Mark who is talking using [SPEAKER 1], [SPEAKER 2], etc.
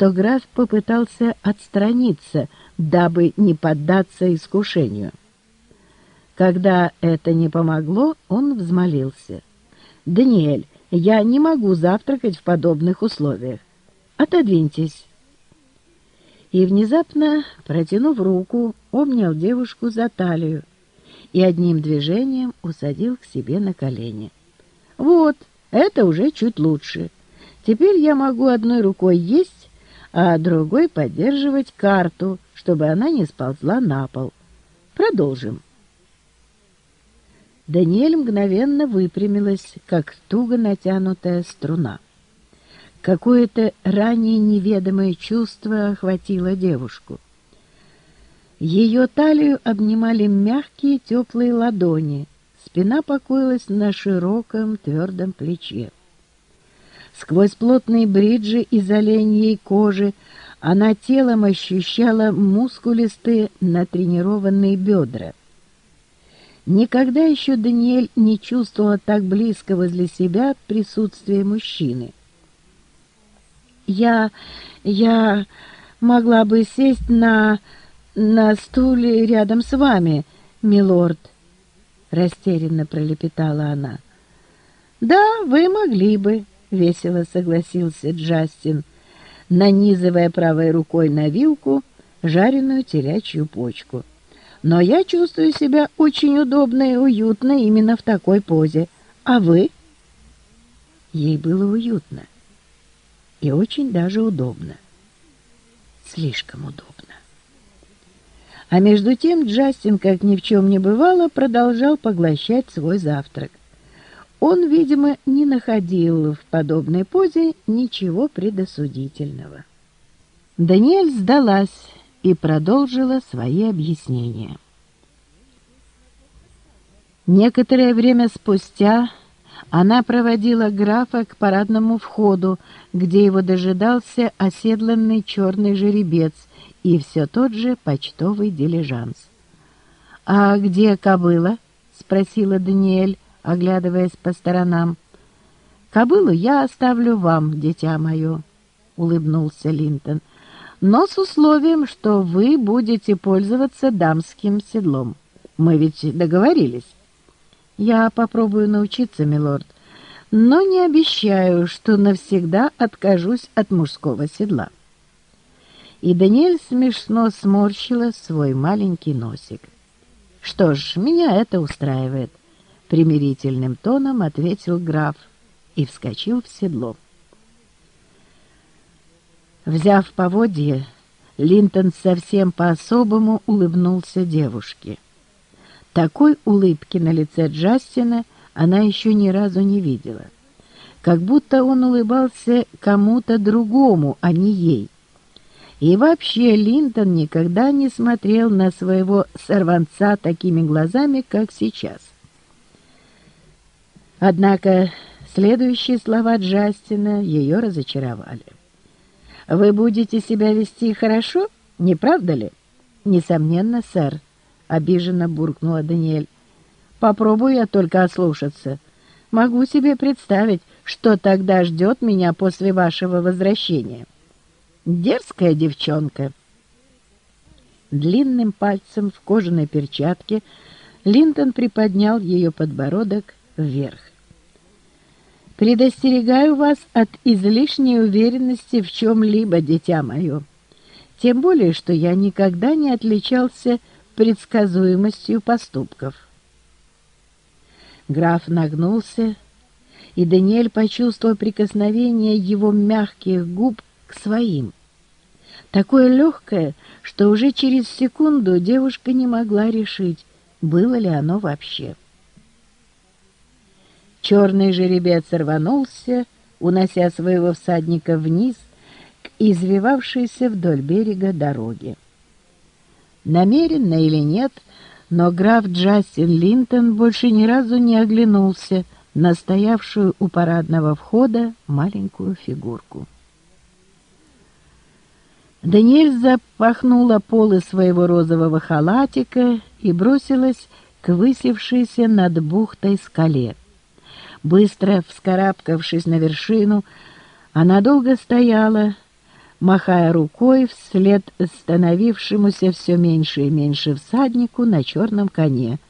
[SPEAKER 1] что граф попытался отстраниться, дабы не поддаться искушению. Когда это не помогло, он взмолился. «Даниэль, я не могу завтракать в подобных условиях. Отодвиньтесь». И внезапно, протянув руку, обнял девушку за талию и одним движением усадил к себе на колени. «Вот, это уже чуть лучше. Теперь я могу одной рукой есть, а другой поддерживать карту, чтобы она не сползла на пол. Продолжим». Даниэль мгновенно выпрямилась, как туго натянутая струна. Какое-то ранее неведомое чувство охватило девушку. Ее талию обнимали мягкие теплые ладони, спина покоилась на широком твердом плече. Сквозь плотные бриджи из оленьей кожи она телом ощущала мускулистые натренированные бедра. Никогда еще Даниэль не чувствовала так близко возле себя присутствие мужчины. «Я... я могла бы сесть на... на стуле рядом с вами, милорд», — растерянно пролепетала она. «Да, вы могли бы», — весело согласился Джастин, нанизывая правой рукой на вилку жареную телячью почку но я чувствую себя очень удобно и уютно именно в такой позе. А вы?» Ей было уютно и очень даже удобно. Слишком удобно. А между тем Джастин, как ни в чем не бывало, продолжал поглощать свой завтрак. Он, видимо, не находил в подобной позе ничего предосудительного. Даниэль сдалась и продолжила свои объяснения. Некоторое время спустя она проводила графа к парадному входу, где его дожидался оседланный черный жеребец и все тот же почтовый дилижанс. «А где кобыла?» — спросила Даниэль, оглядываясь по сторонам. «Кобылу я оставлю вам, дитя мое», — улыбнулся Линтон но с условием, что вы будете пользоваться дамским седлом. Мы ведь договорились. Я попробую научиться, милорд, но не обещаю, что навсегда откажусь от мужского седла. И Даниэль смешно сморщила свой маленький носик. «Что ж, меня это устраивает», — примирительным тоном ответил граф и вскочил в седло. Взяв поводье, Линтон совсем по-особому улыбнулся девушке. Такой улыбки на лице Джастина она еще ни разу не видела. Как будто он улыбался кому-то другому, а не ей. И вообще Линтон никогда не смотрел на своего сорванца такими глазами, как сейчас. Однако следующие слова Джастина ее разочаровали. Вы будете себя вести хорошо, не правда ли? Несомненно, сэр, обиженно буркнула Даниэль. Попробую я только ослушаться. Могу себе представить, что тогда ждет меня после вашего возвращения. Дерзкая девчонка. Длинным пальцем в кожаной перчатке Линтон приподнял ее подбородок вверх. Предостерегаю вас от излишней уверенности в чем-либо, дитя мое. Тем более, что я никогда не отличался предсказуемостью поступков. Граф нагнулся, и Даниэль почувствовал прикосновение его мягких губ к своим. Такое легкое, что уже через секунду девушка не могла решить, было ли оно вообще. Черный жеребец рванулся, унося своего всадника вниз к извивавшейся вдоль берега дороге. Намеренно или нет, но граф Джастин Линтон больше ни разу не оглянулся на стоявшую у парадного входа маленькую фигурку. Даниэль запахнула полы своего розового халатика и бросилась к высевшейся над бухтой скале. Быстро вскарабкавшись на вершину, она долго стояла, махая рукой вслед становившемуся все меньше и меньше всаднику на черном коне —